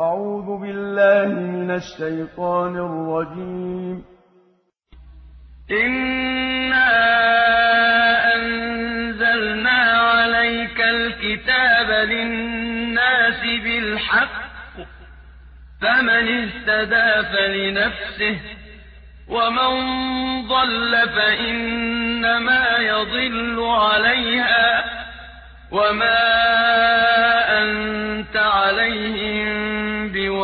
أعوذ بالله من الشيطان الرجيم. إنا أنزلنا عليك الكتاب للناس بالحق فمن استدى فلنفسه ومن ضل فإنما يضل عليها وما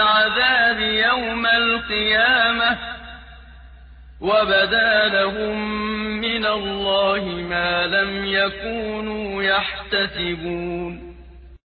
العذاب يوم القيامة وبدا لهم من الله ما لم يكونوا يحتسبون